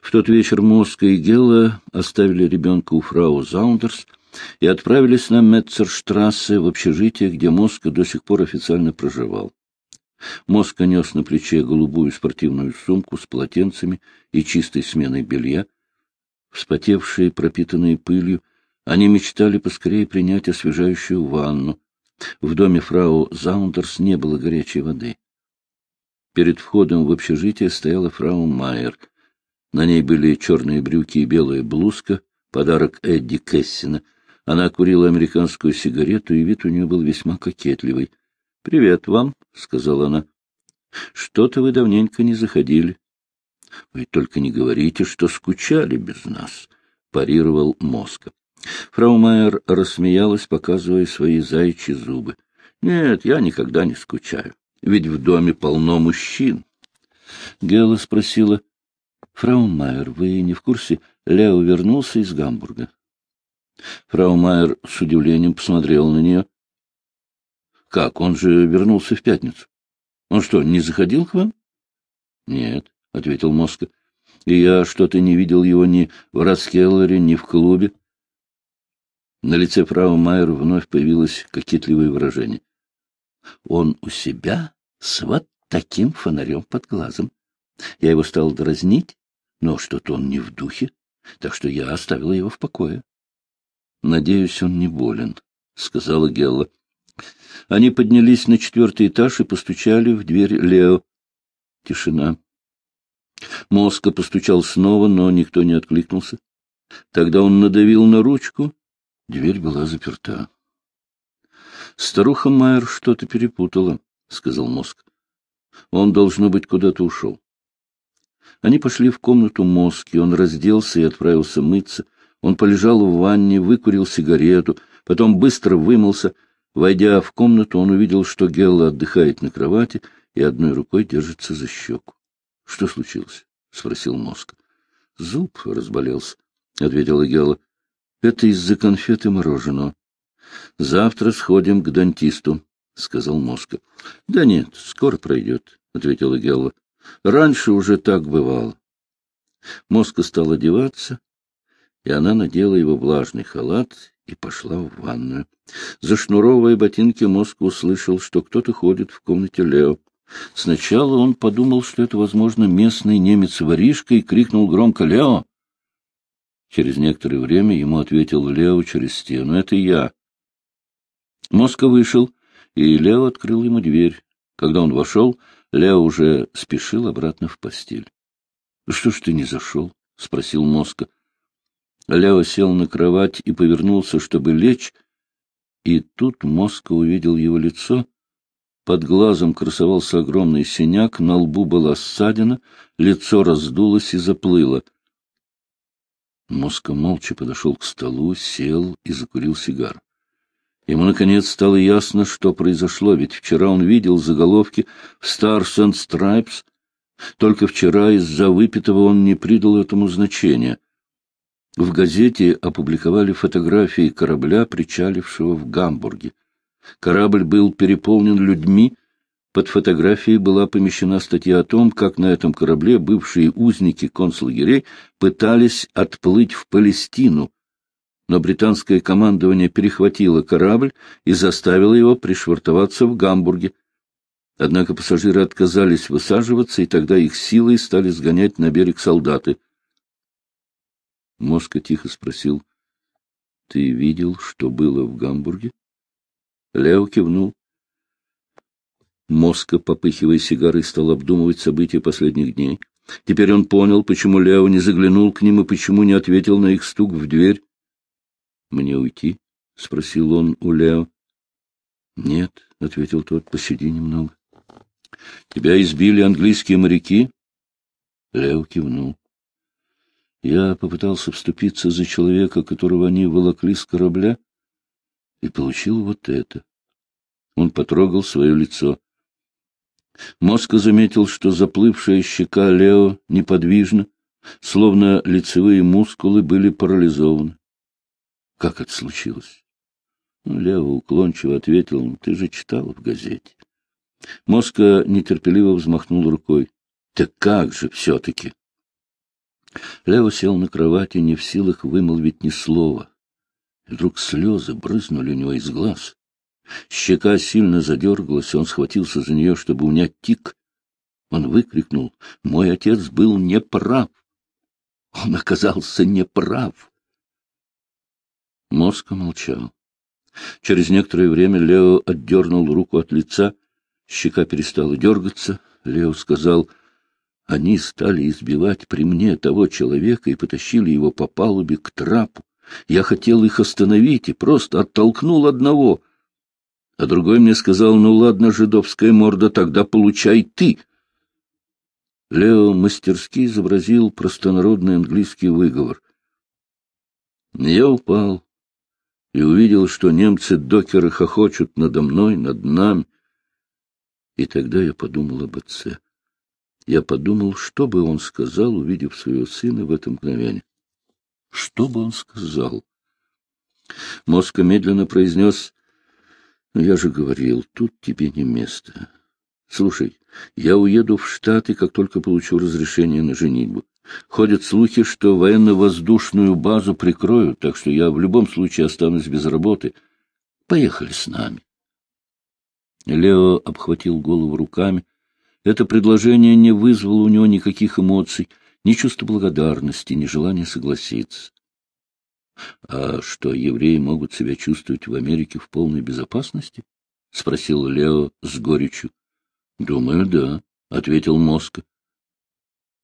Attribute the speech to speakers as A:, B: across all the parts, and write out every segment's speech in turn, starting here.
A: В тот вечер Моска и Гелла оставили ребенка у фрау Заундерс и отправились на Метцерштрассе в общежитие, где Моска до сих пор официально проживал. Моска нес на плече голубую спортивную сумку с полотенцами и чистой сменой белья. Вспотевшие, пропитанные пылью, они мечтали поскорее принять освежающую ванну. В доме фрау Заундерс не было горячей воды. Перед входом в общежитие стояла фрау Майер. На ней были черные брюки и белая блузка, подарок Эдди Кессина. Она курила американскую сигарету, и вид у нее был весьма кокетливый. — Привет вам, — сказала она. — Что-то вы давненько не заходили. — Вы только не говорите, что скучали без нас, — парировал Моска. Фрау Майер рассмеялась, показывая свои заячьи зубы. — Нет, я никогда не скучаю, ведь в доме полно мужчин. Гела спросила, — Фрау Майер, вы не в курсе, Лео вернулся из Гамбурга? Фрау Майер с удивлением посмотрела на нее. — Как, он же вернулся в пятницу. Он что, не заходил к вам? — Нет, — ответил Моска. — И я что-то не видел его ни в Раскеллере, ни в клубе. На лице фрау Майер вновь появилось кокетливое выражение. Он у себя с вот таким фонарем под глазом. Я его стал дразнить, но что-то он не в духе, так что я оставила его в покое. — Надеюсь, он не болен, — сказала Гелла. Они поднялись на четвертый этаж и постучали в дверь Лео. Тишина. Моска постучал снова, но никто не откликнулся. Тогда он надавил на ручку, Дверь была заперта. Старуха Майер что-то перепутала, — сказал мозг. Он, должно быть, куда-то ушел. Они пошли в комнату мозги, он разделся и отправился мыться. Он полежал в ванне, выкурил сигарету, потом быстро вымылся. Войдя в комнату, он увидел, что Гелла отдыхает на кровати и одной рукой держится за щеку. — Что случилось? — спросил мозг. — Зуб разболелся, — ответила Гелла. Это из-за конфет и мороженого. Завтра сходим к дантисту, — сказал Моска. — Да нет, скоро пройдет, — ответила Гелла. — Раньше уже так бывало. Моска стал одеваться, и она надела его влажный халат и пошла в ванную. Зашнуровывая ботинки, Моска услышал, что кто-то ходит в комнате Лео. Сначала он подумал, что это, возможно, местный немец-воришка, и крикнул громко «Лео!». Через некоторое время ему ответил Лео через стену. — Это я. Моска вышел, и Лео открыл ему дверь. Когда он вошел, Лео уже спешил обратно в постель. — Что ж ты не зашел? — спросил Моска. Лео сел на кровать и повернулся, чтобы лечь, и тут Моска увидел его лицо. Под глазом красовался огромный синяк, на лбу была ссадина, лицо раздулось и заплыло — Моска молча подошел к столу, сел и закурил сигар. Ему, наконец, стало ясно, что произошло, ведь вчера он видел заголовки в Stars and Stripes. Только вчера из-за выпитого он не придал этому значения. В газете опубликовали фотографии корабля, причалившего в Гамбурге. Корабль был переполнен людьми, под фотографией была помещена статья о том, как на этом корабле бывшие узники концлагерей пытались отплыть в Палестину, но британское командование перехватило корабль и заставило его пришвартоваться в Гамбурге. Однако пассажиры отказались высаживаться, и тогда их силой стали сгонять на берег солдаты. Моска тихо спросил, — Ты видел, что было в Гамбурге? Лео кивнул. Моска, попыхивая сигарой, стал обдумывать события последних дней. Теперь он понял, почему Лео не заглянул к ним и почему не ответил на их стук в дверь. — Мне уйти? — спросил он у Лео. — Нет, — ответил тот, — посиди немного. — Тебя избили английские моряки? Лео кивнул. Я попытался вступиться за человека, которого они волокли с корабля, и получил вот это. Он потрогал свое лицо. Моска заметил, что заплывшая щека Лео неподвижна, словно лицевые мускулы были парализованы. Как это случилось? Ну, Лео уклончиво ответил, «Ну, ты же читал в газете. Моска нетерпеливо взмахнул рукой. Так как же все-таки? Лео сел на кровати, не в силах вымолвить ни слова. И вдруг слезы брызнули у него из глаз. Щека сильно задергалась, он схватился за нее, чтобы унять тик. Он выкрикнул, «Мой отец был неправ! Он оказался неправ!» Мозг молчал. Через некоторое время Лео отдернул руку от лица, щека перестала дергаться. Лео сказал, «Они стали избивать при мне того человека и потащили его по палубе к трапу. Я хотел их остановить и просто оттолкнул одного. А другой мне сказал, ну ладно, жидовская морда, тогда получай ты. Лео мастерски изобразил простонародный английский выговор. Я упал и увидел, что немцы-докеры хохочут надо мной, над нами. И тогда я подумал об отце. Я подумал, что бы он сказал, увидев своего сына в это мгновение. Что бы он сказал? Моска медленно произнес, «Ну, «Я же говорил, тут тебе не место. Слушай, я уеду в Штаты, как только получу разрешение на женитьбу. Ходят слухи, что военно-воздушную базу прикроют, так что я в любом случае останусь без работы. Поехали с нами». Лео обхватил голову руками. Это предложение не вызвало у него никаких эмоций ни чувства благодарности, ни желания согласиться. — А что, евреи могут себя чувствовать в Америке в полной безопасности? — спросил Лео с горечью. — Думаю, да, — ответил Моска. —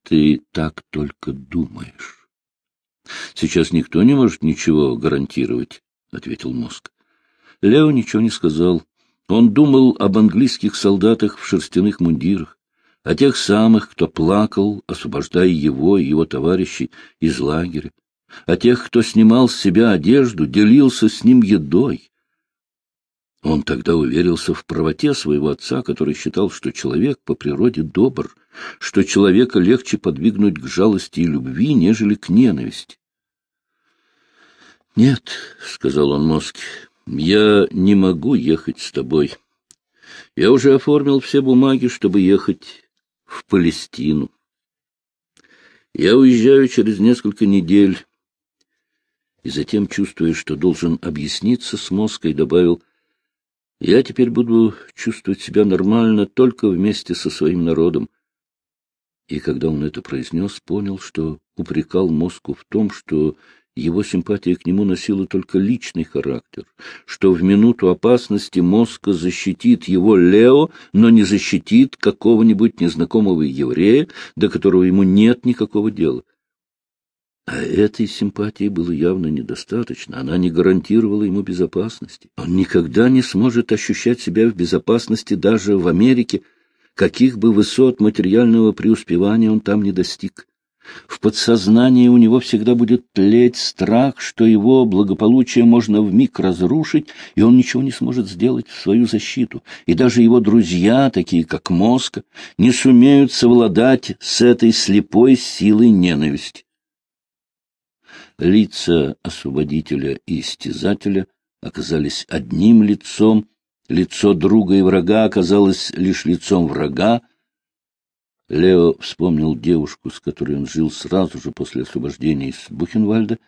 A: Ты так только думаешь. — Сейчас никто не может ничего гарантировать, — ответил Мозг. Лео ничего не сказал. Он думал об английских солдатах в шерстяных мундирах, о тех самых, кто плакал, освобождая его и его товарищей из лагеря, о тех, кто снимал с себя одежду, делился с ним едой. Он тогда уверился в правоте своего отца, который считал, что человек по природе добр, что человека легче подвигнуть к жалости и любви, нежели к ненависти. «Нет», — сказал он Моске, — «я не могу ехать с тобой. Я уже оформил все бумаги, чтобы ехать в Палестину. Я уезжаю через несколько недель, и затем, чувствуя, что должен объясниться с Моской, добавил, «Я теперь буду чувствовать себя нормально только вместе со своим народом». И когда он это произнес, понял, что упрекал Моску в том, что его симпатия к нему носила только личный характер, что в минуту опасности мозга защитит его Лео, но не защитит какого-нибудь незнакомого еврея, до которого ему нет никакого дела. А этой симпатии было явно недостаточно, она не гарантировала ему безопасности. Он никогда не сможет ощущать себя в безопасности даже в Америке, каких бы высот материального преуспевания он там не достиг. В подсознании у него всегда будет тлеть страх, что его благополучие можно вмиг разрушить, и он ничего не сможет сделать в свою защиту. И даже его друзья, такие как Моска, не сумеют совладать с этой слепой силой ненависти. Лица освободителя и истязателя оказались одним лицом, лицо друга и врага оказалось лишь лицом врага, Лео вспомнил девушку, с которой он жил сразу же после освобождения из Бухенвальда,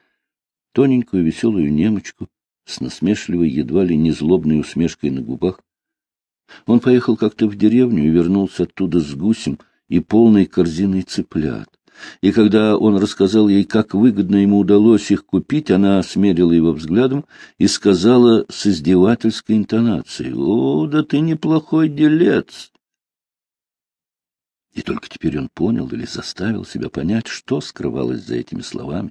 A: тоненькую веселую немочку с насмешливой, едва ли не злобной усмешкой на губах. Он поехал как-то в деревню и вернулся оттуда с гусем и полной корзиной цыплят. И когда он рассказал ей, как выгодно ему удалось их купить, она осмерила его взглядом и сказала с издевательской интонацией, «О, да ты неплохой делец!» И только теперь он понял или заставил себя понять, что скрывалось за этими словами.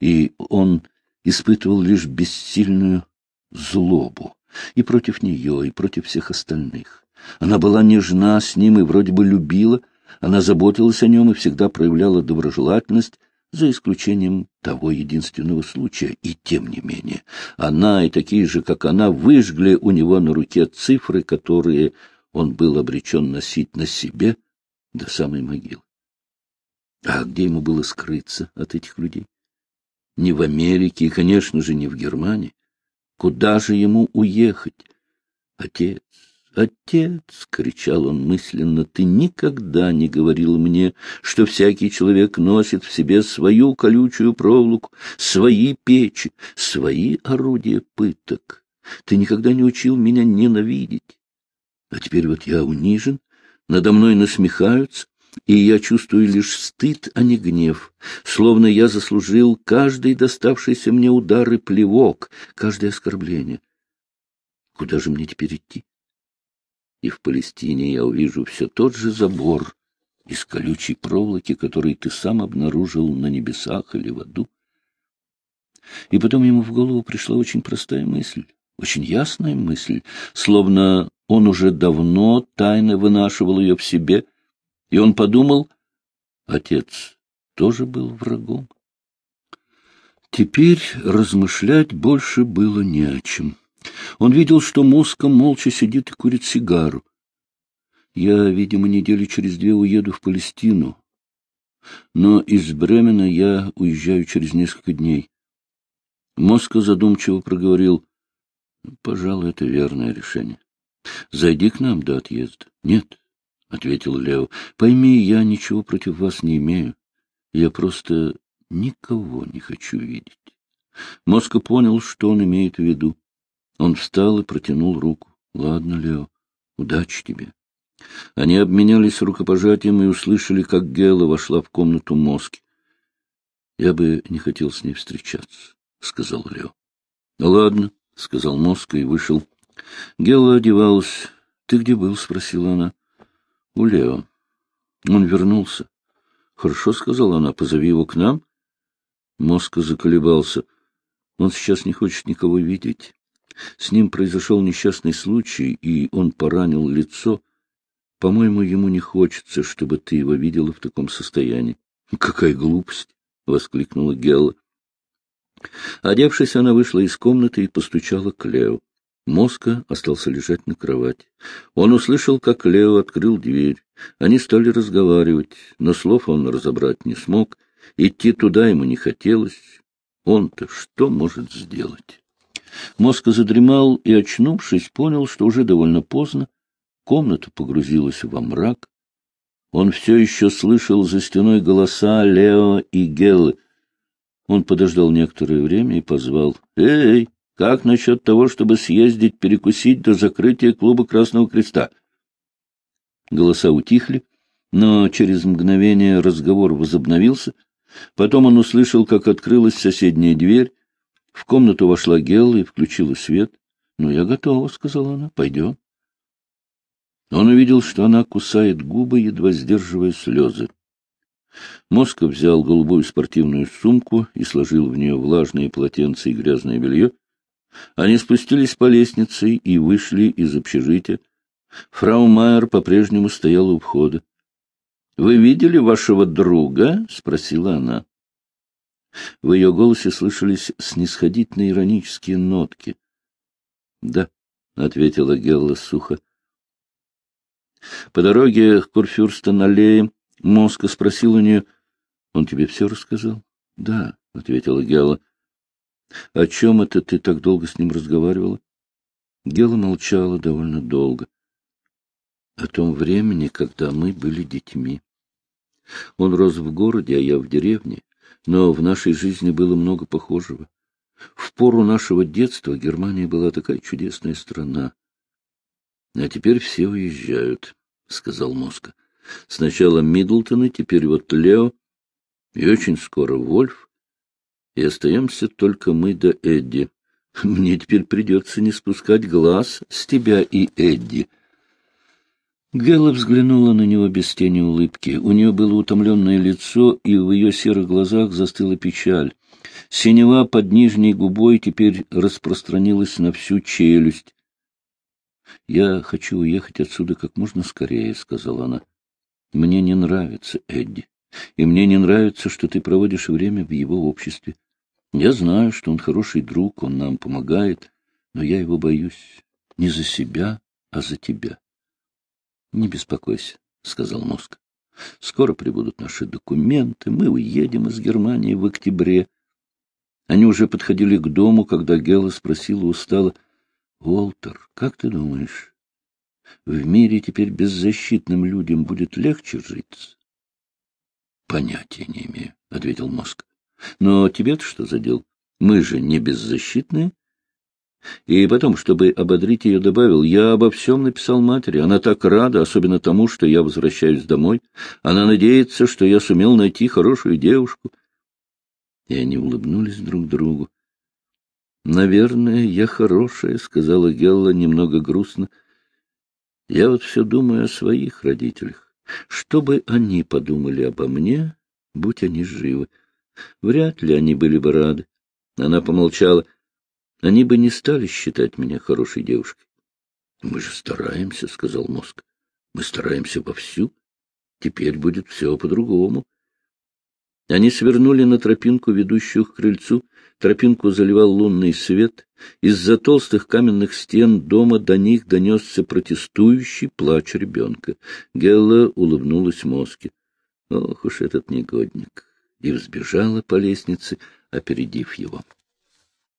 A: И он испытывал лишь бессильную злобу и против нее, и против всех остальных. Она была нежна с ним и вроде бы любила, она заботилась о нем и всегда проявляла доброжелательность, за исключением того единственного случая. И тем не менее, она и такие же, как она, выжгли у него на руке цифры, которые он был обречен носить на себе — до самой могилы. А где ему было скрыться от этих людей? Не в Америке и, конечно же, не в Германии. Куда же ему уехать? Отец, отец!» — кричал он мысленно, — «ты никогда не говорил мне, что всякий человек носит в себе свою колючую проволоку, свои печи, свои орудия пыток. Ты никогда не учил меня ненавидеть. А теперь вот я унижен, надо мной насмехаются, и я чувствую лишь стыд, а не гнев, словно я заслужил каждый доставшийся мне удар и плевок, каждое оскорбление. Куда же мне теперь идти? И в Палестине я увижу все тот же забор из колючей проволоки, который ты сам обнаружил на небесах или в аду. И потом ему в голову пришла очень простая мысль, очень ясная мысль, словно он уже давно тайно вынашивал ее в себе — и он подумал, отец тоже был врагом. Теперь размышлять больше было не о чем. Он видел, что Моска молча сидит и курит сигару. Я, видимо, недели через две уеду в Палестину. Но из Бремена я уезжаю через несколько дней. Моска задумчиво проговорил. Пожалуй, это верное решение. Зайди к нам до отъезда. Нет, — ответил Лео. — Пойми, я ничего против вас не имею. Я просто никого не хочу видеть. Моско понял, что он имеет в виду. Он встал и протянул руку. — Ладно, Лео, удачи тебе. Они обменялись рукопожатием и услышали, как Гела вошла в комнату Моски. — Я бы не хотел с ней встречаться, — сказал Лео. — Ладно, — сказал Моска и вышел. Гела одевалась. — Ты где был? — спросила она. У Лео. Он вернулся. Хорошо, — сказала она, — позови его к нам. Моска заколебался. Он сейчас не хочет никого видеть. С ним произошел несчастный случай, и он поранил лицо. По-моему, ему не хочется, чтобы ты его видела в таком состоянии. — Какая глупость! — воскликнула Гелла. Одевшись, она вышла из комнаты и постучала к Лео. Моска остался лежать на кровати. Он услышал, как Лео открыл дверь. Они стали разговаривать, но слов он разобрать не смог. Идти туда ему не хотелось. Он-то что может сделать? Моска задремал и, очнувшись, понял, что уже довольно поздно. Комната погрузилась во мрак. Он все еще слышал за стеной голоса Лео и Геллы. Он подождал некоторое время и позвал «Эй!» Как насчет того, чтобы съездить перекусить до закрытия клуба Красного Креста? Голоса утихли, но через мгновение разговор возобновился. Потом он услышал, как открылась соседняя дверь. В комнату вошла Гелла и включила свет. — Ну, я готова, — сказала она. — Пойдем. Он увидел, что она кусает губы, едва сдерживая слезы. Москов взял голубую спортивную сумку и сложил в нее влажные полотенца и грязное белье. Они спустились по лестнице и вышли из общежития. Фрау Майер по-прежнему стояла у входа. — Вы видели вашего друга? — спросила она. В ее голосе слышались снисходительные иронические нотки. — Да, — ответила Гелла сухо. По дороге к Курфюрстен-аллее Моска спросил у нее, — Он тебе все рассказал? — Да, — ответила Гелла. — О чем это ты так долго с ним разговаривала? Гела молчала довольно долго. — О том времени, когда мы были детьми. Он рос в городе, а я в деревне, но в нашей жизни было много похожего. В пору нашего детства Германия была такая чудесная страна. — А теперь все уезжают, — сказал Моска. — Сначала Миддлтоны, теперь вот Лео, и очень скоро Вольф и остаемся только мы да Эдди. Мне теперь придется не спускать глаз с тебя и Эдди. Гелла взглянула на него без тени улыбки. У нее было утомленное лицо, и в ее серых глазах застыла печаль. Синева под нижней губой теперь распространилась на всю челюсть. — Я хочу уехать отсюда как можно скорее, — сказала она. — Мне не нравится Эдди, и мне не нравится, что ты проводишь время в его обществе. Я знаю, что он хороший друг, он нам помогает, но я его боюсь не за себя, а за тебя. — Не беспокойся, — сказал мозг. — Скоро прибудут наши документы, мы уедем из Германии в октябре. Они уже подходили к дому, когда Гела спросила устало, — Уолтер, как ты думаешь, в мире теперь беззащитным людям будет легче жить? — Понятия не имею, — ответил мозг. — Но тебе-то что за дел? Мы же не беззащитные. И потом, чтобы ободрить ее, добавил, я обо всем написал матери. Она так рада, особенно тому, что я возвращаюсь домой. Она надеется, что я сумел найти хорошую девушку. И они улыбнулись друг другу. — Наверное, я хорошая, — сказала Гелла немного грустно. — Я вот все думаю о своих родителях. Что бы они подумали обо мне, будь они живы? Вряд ли они были бы рады. Она помолчала. Они бы не стали считать меня хорошей девушкой. — Мы же стараемся, — сказал мозг. — Мы стараемся вовсю. Теперь будет все по-другому. Они свернули на тропинку, ведущую к крыльцу. Тропинку заливал лунный свет. Из-за толстых каменных стен дома до них донесся протестующий плач ребенка. Гелла улыбнулась мозге. Ох уж этот негодник! И взбежала по лестнице, опередив его.